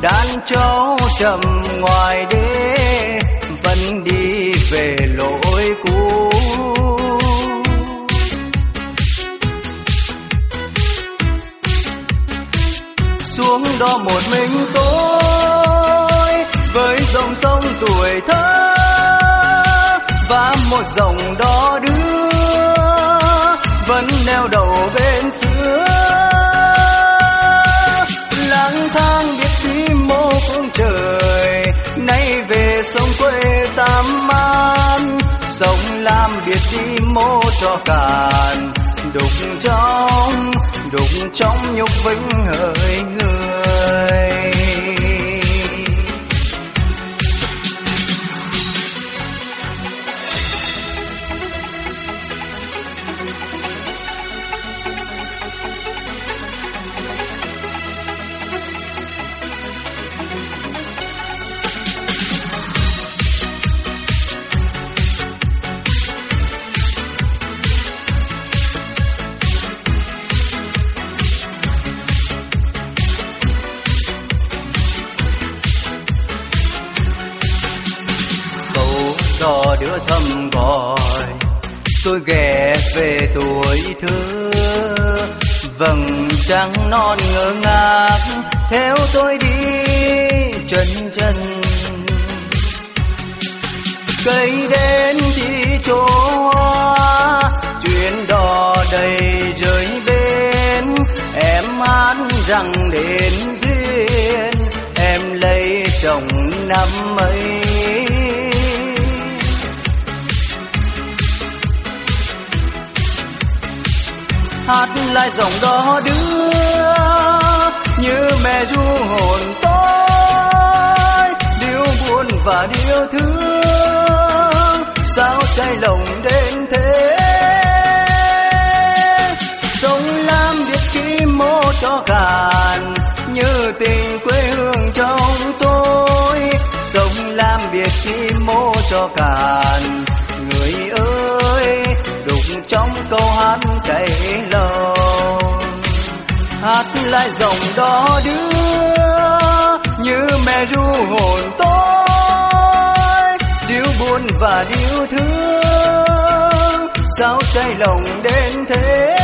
Đàn cháu trầm ngoài đê, vẫn đi về lối cũ. Xuống đó một mình tôi, với dòng sông tuổi thơ, và một dòng đò đưa mô cho cạn. Đục trong đục trong nhục vĩnh hỡi người. Đò đưa thầm gọi tôi ghé về tuổi thơ, vầng trăng non ngơ ngác, theo tôi đi chân chân. Cây đến thì chỗ hoa chuyến đò đầy rơi bên em hát rằng đến duyên, em lấy chồng năm ấy. Hát lại dòng đó đưa. Như mẹ ru hồn tôi, điêu buồn và điêu thương. Sao cháy lòng đến thế? Sông lam biết khi mô cho cạn, như tình quê hương trong tôi. Sông lam biết khi mô cho cạn người ơi, đục trong câu hát chảy lòng. Hát lại dòng đó đưa, như mẹ ru hồn tôi. Điếu buồn và điếu thương, sao chảy lòng đến thế?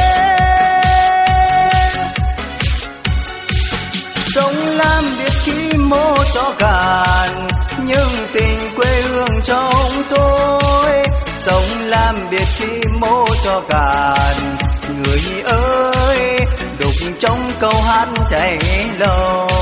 Sông lam biết khi mô cho cạn, nhưng tình quê hương trong tôi sống làm biệt khi mô cho cạn. Người ơi, đục trong câu hát chảy lâu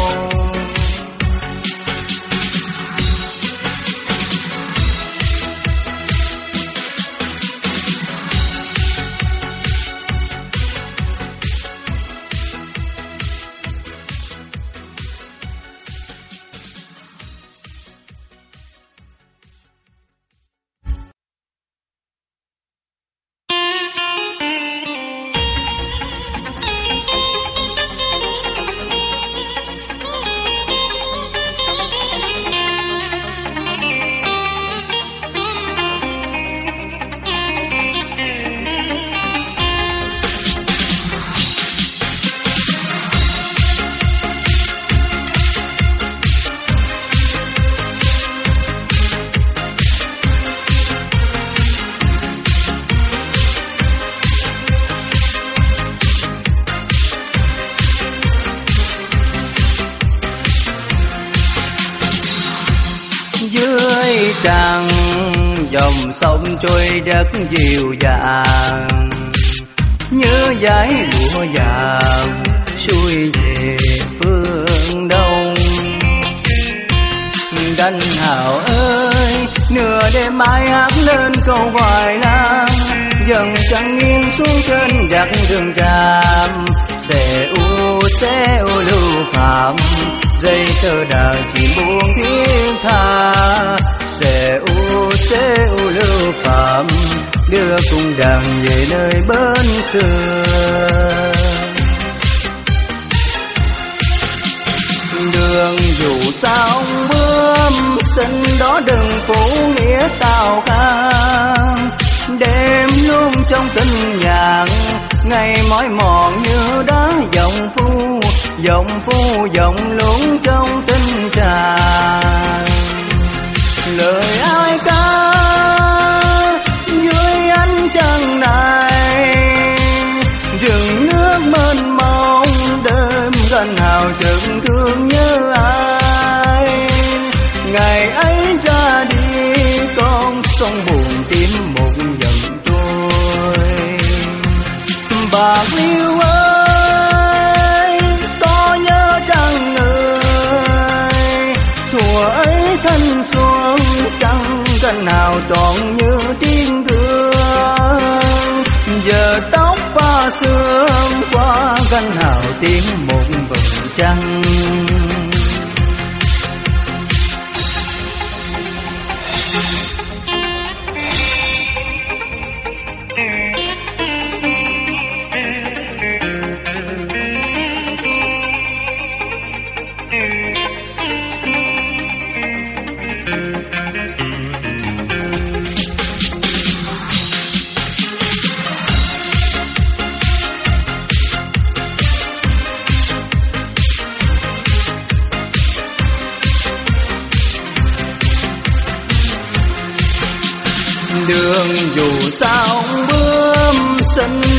trôi đất dịu dàng. Nhớ dải lụa vàng xuôi về phương đông. Đanh hào ơi, nửa đêm mai hát lên câu hoài lang. Dần trăng nghiêng xuống trên đặt đường tràm. Xe u xe u lưu phạm dây tơ đàn chỉ buông thiên tha sẽ u sẽ u lưu phạm, đưa cùng đàn về nơi bên xưa. Đường dù sao bướm xin đó đừng phủ nghĩa tào khang đêm luôn trong tình nhạc, ngày mỏi mòn như đá dòng phu dòng phu dòng luôn trong tình tràng lời ai ca qua hào tiếng một vầng trăng.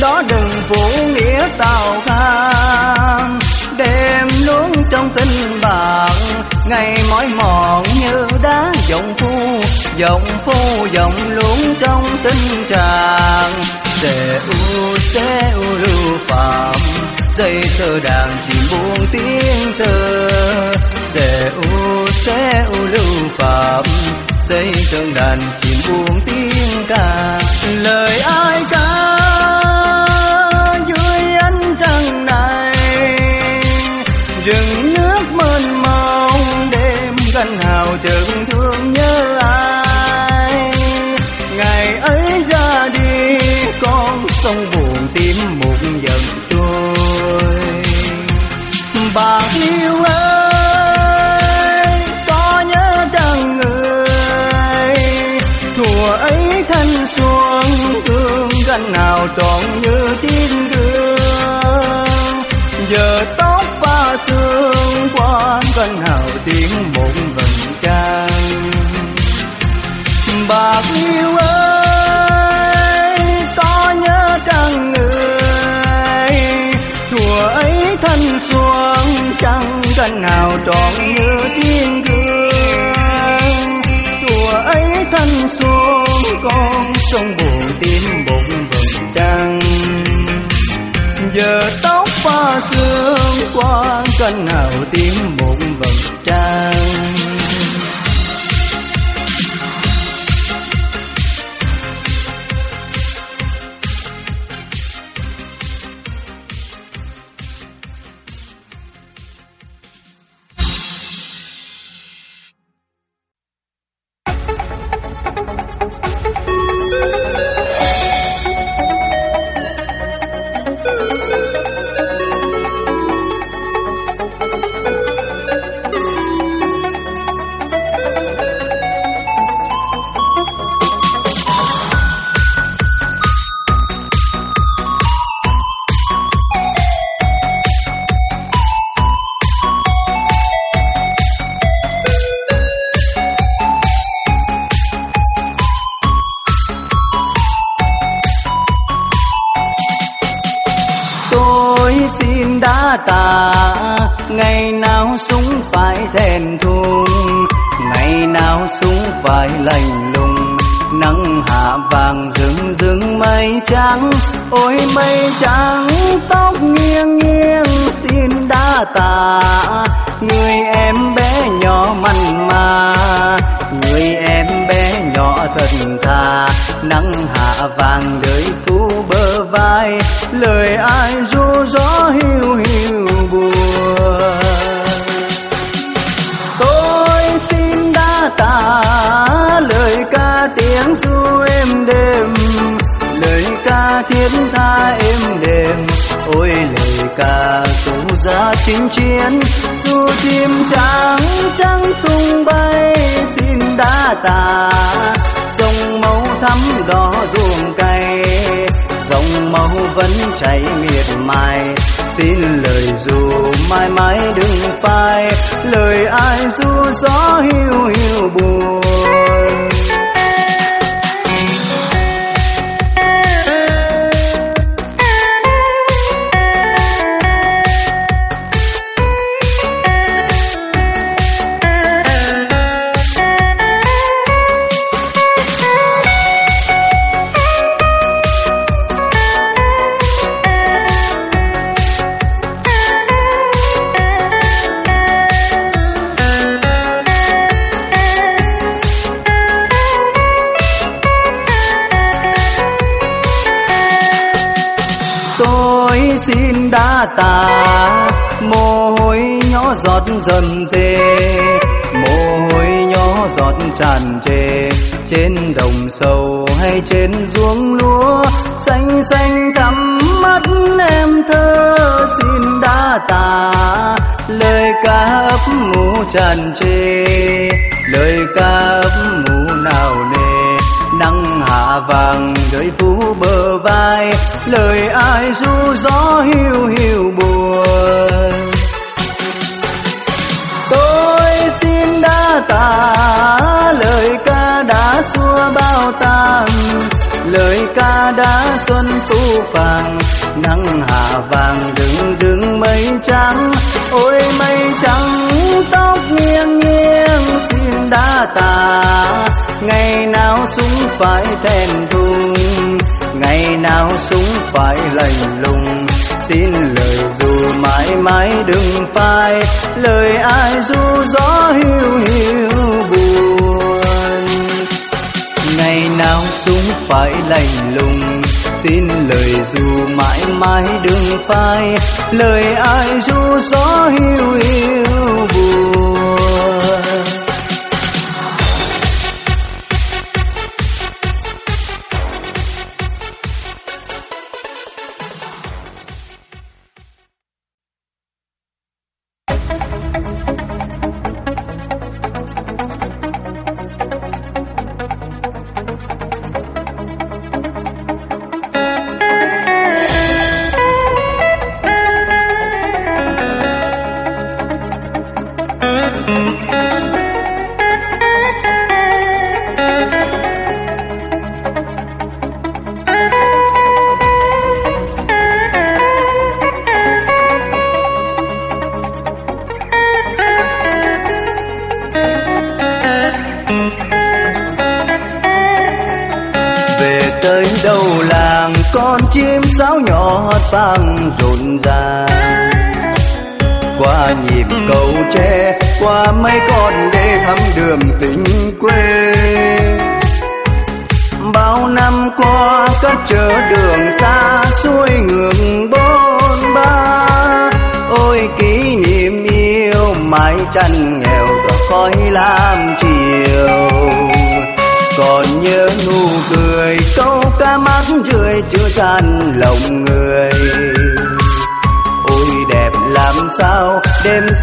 Đó đừng phụ nghĩa tào khang. Đêm luôn trong tình bạn ngày mỏi mòn như đá giọng phu giọng phu, giọng luôn trong tình trạng sẽ u sẽ u lưu phạm, dây tơ đàn chỉ buông tiếng thơ. Sẽ u sẽ u lưu phạm, dây thương đàn chỉ buông tiếng ca. Lời ai ca? Rừng nước mênh mông, đêm gánh hào chừng thương nhớ ai. Ngày ấy ra đi, con sông buồn tim một dần trôi bạc liêu ơi, có nhớ rằng người. Thùa ấy thanh xuân, thương gánh nào trọn như yêu liêu ơi có nhớ trăng người chùa ấy thân xuống trăng canh nào trọn như thiên gương chùa ấy thân xuống con sông buồn tim bụng vầng trăng giờ tóc pha sương qua canh nào Cháy miệt mài. Xin lời dù mãi mãi đừng phai, lời ai ru gió hiu hiu buồn. Dần dê mồ hôi nhỏ giọt tràn trề trên đồng sầu hay trên ruộng lúa. Xanh xanh thắm mắt em thơ xin đã tà, lời ca ấp ngủ tràn trề, lời ca ấp ngủ nào nề. Nắng hạ vàng gợi phú bờ vai, lời ai ru gió hiu hiu buồn. Lời ca đã xua bao tang lời ca đã xuân tu phàng. Nắng hạ vàng đứng đứng mây trắng ôi mây trắng tóc nghiêng nghiêng xin đã tà, ngày nào súng phải thèn thùng ngày nào súng phải lạnh lùng. Xin lời dù mãi mãi đừng phai lời ai du gió hiu hiu nào súng phải lạnh lùng. Xin lời dù mãi mãi đừng phai, lời ai ru gió hiu hiu buồn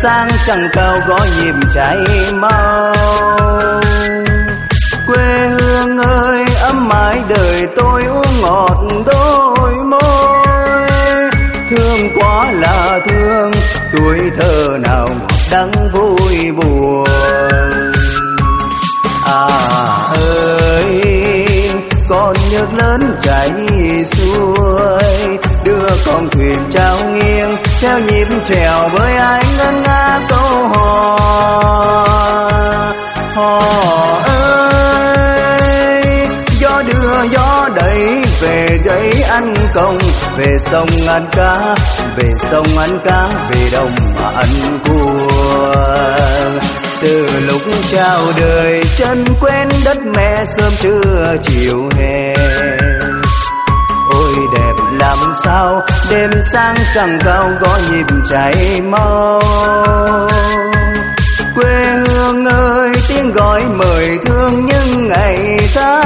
sang chẳng cao gõ nhịp chạy mau. Quê hương ơi, ấm mãi đời tôi uống ngọt đôi môi. Thương quá là thương, tuổi thơ nào đắng vui buồn. À ơi, con nước lớn chảy xuôi, đưa con thuyền trao theo nhịp trèo với anh ngân nga câu hò. Hò ơi, gió đưa gió đẩy, về đây ăn công về sông ăn cá về sông ăn cá về đồng mà ăn cua từ lúc chào đời, chân quen đất mẹ sớm trưa chiều hè làm sao? Đêm sang chẳng cao, gõ nhịp chạy mau. Quê hương ơi, tiếng gọi mời thương những ngày xa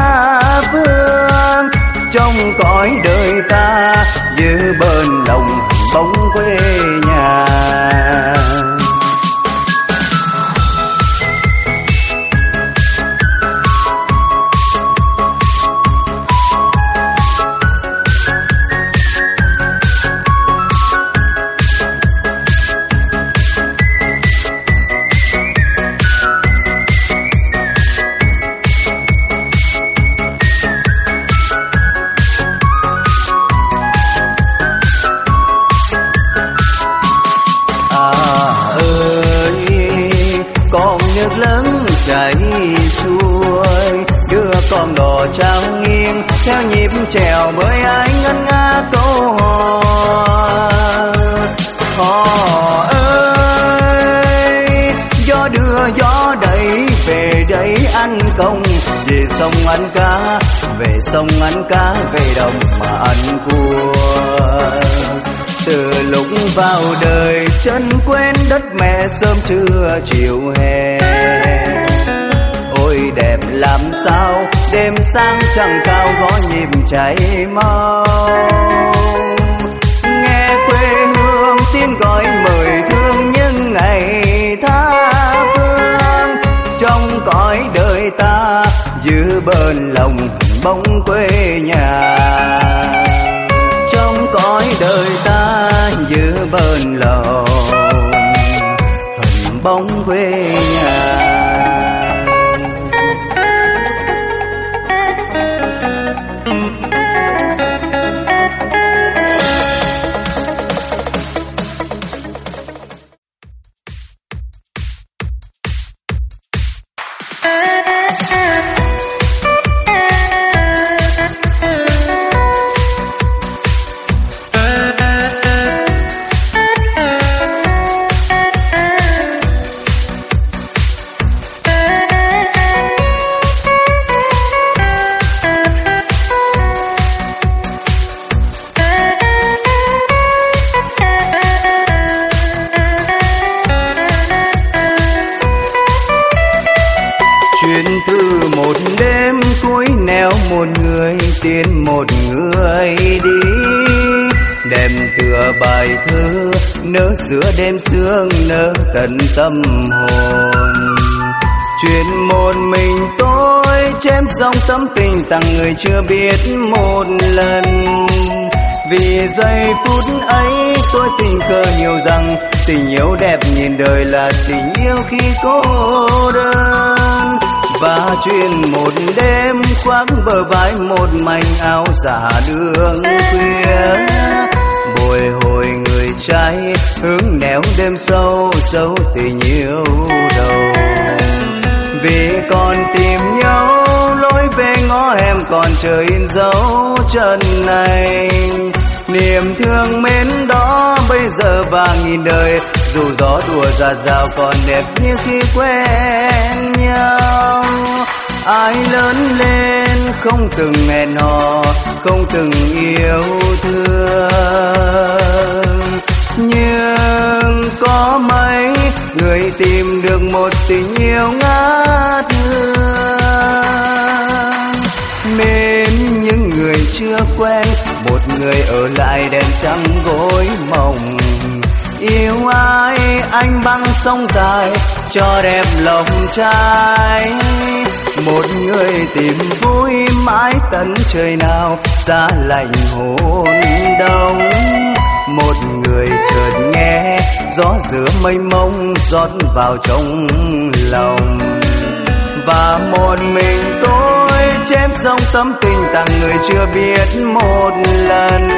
phương. Trong cõi đời ta giữ bên lòng bóng quê nhà sang cao gõ nhịp chảy mau. Một người tiễn một người đi, đêm tựa bài thơ nớ giữa đêm sương nỡ tận tâm hồn. Chuyện một mình tôi chém dòng tâm tình tặng người chưa biết một lần. Vì giây phút ấy tôi tình cờ hiểu rằng tình yêu đẹp nhìn đời là tình yêu khi cô đơn và chuyện một đêm khoác bờ vai một mảnh áo giả đường khuya. Bồi hồi người trai, hướng nẻo đêm sâu dấu tình yêu đầu. Vì còn tìm nhau, lối về ngõ em còn chờ in dấu chân này niềm thương mến đó bây giờ và nghìn đời dù gió đùa giạt rào còn đẹp như khi quen nhau. Ai lớn lên không từng hẹn hò không từng yêu thương. Nhưng có mấy người tìm được một tình yêu ngát hương mến những người chưa quen, một người ở lại đèn trắng gối mộng. Yêu ai, anh băng sông dài, cho đẹp lòng trai. Một người tìm vui mãi tận trời nào xa lạnh hồn đông. Một người chợt nghe, gió giữa mây mông rót vào trong lòng. Và một mình tôi chém dòng tâm tình tặng người chưa biết một lần.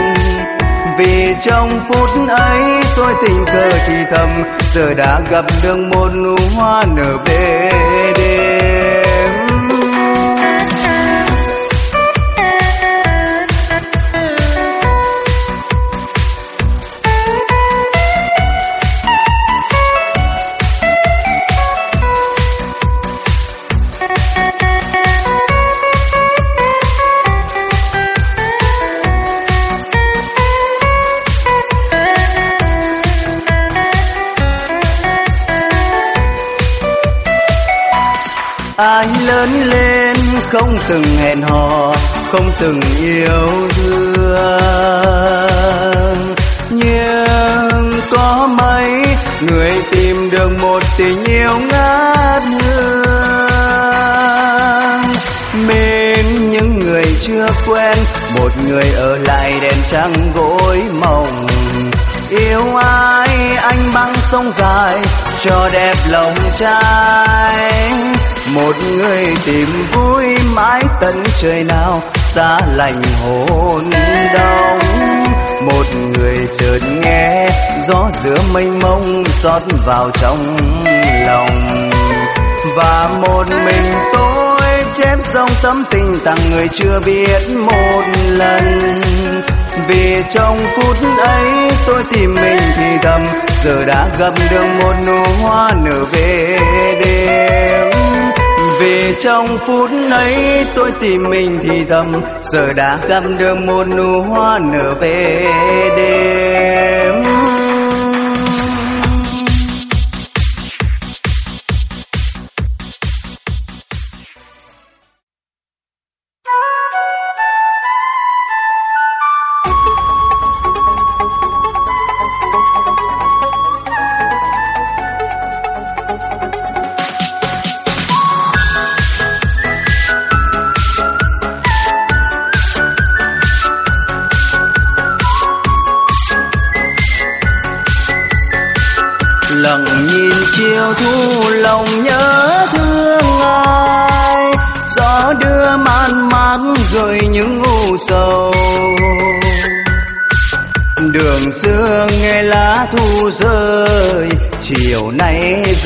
Vì trong phút ấy tôi tình cờ thì thầm, giờ đã gặp được một nụ hoa nở về đêm. Anh lớn lên không từng hẹn hò, không từng yêu thương nhưng có mấy người tìm được một tình yêu ngát hương bên những người chưa quen, một người ở lại đèn trăng gối mộng yêu ai, anh băng sông dài, cho đẹp lòng trai. Một người tìm vui mãi tận trời nào, xa lạnh hồn đông. Một người chợt nghe, gió giữa mênh mông xót vào trong lòng. Và một mình tôi chép xong, tấm tình tặng người chưa biết một lần. Vì trong phút ấy tôi tìm mình thì thầm, giờ đã gặp được một nụ hoa nở về đêm. Vì trong phút ấy tôi tìm mình thì thầm, giờ đã gặp được một nụ hoa nở về đêm.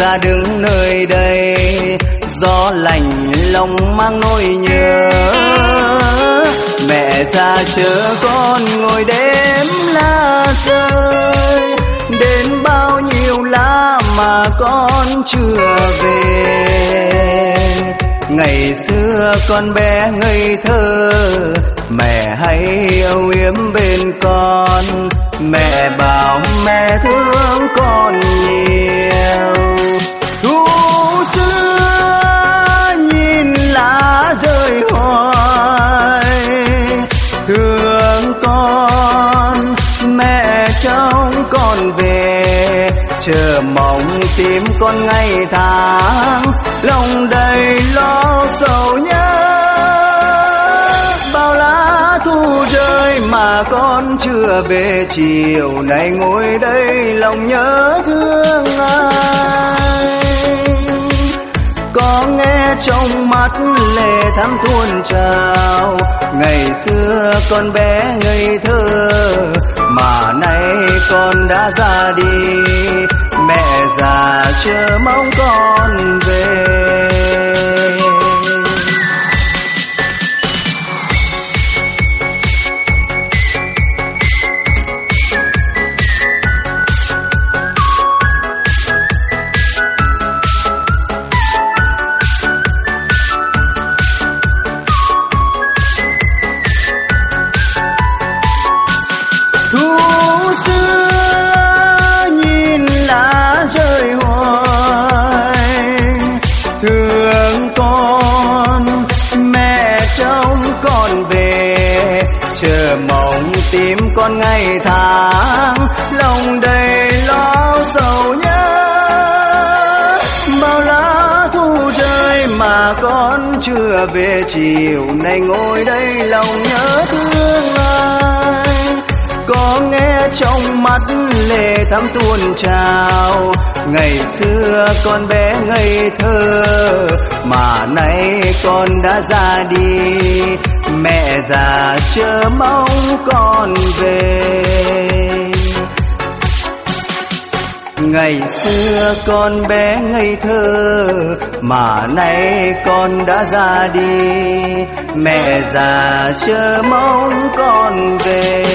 Ra đứng nơi đây, gió lành lòng mang nỗi nhớ. Mẹ ra chờ con ngồi đêm lá rơi. Đến bao nhiêu lá mà con chưa về. Ngày xưa con bé ngây thơ, mẹ hay âu yếm bên con. Tìm con ngày tháng, lòng đầy lo sầu nhớ. Bao lá thu rơi mà con chưa về, chiều nay ngồi đây lòng nhớ thương ai. Có nghe trong mắt lệ thắm tuôn trào, ngày xưa con bé ngây thơ mà nay con đã ra đi. Mẹ già chưa mong con về. Con ngày lệ tuôn trào. Ngày xưa con bé ngây thơ, mà nay con đã ra đi. Mẹ già chờ mong con về. Ngày xưa con bé ngây thơ, mà nay con đã ra đi. Mẹ già chờ mong con về.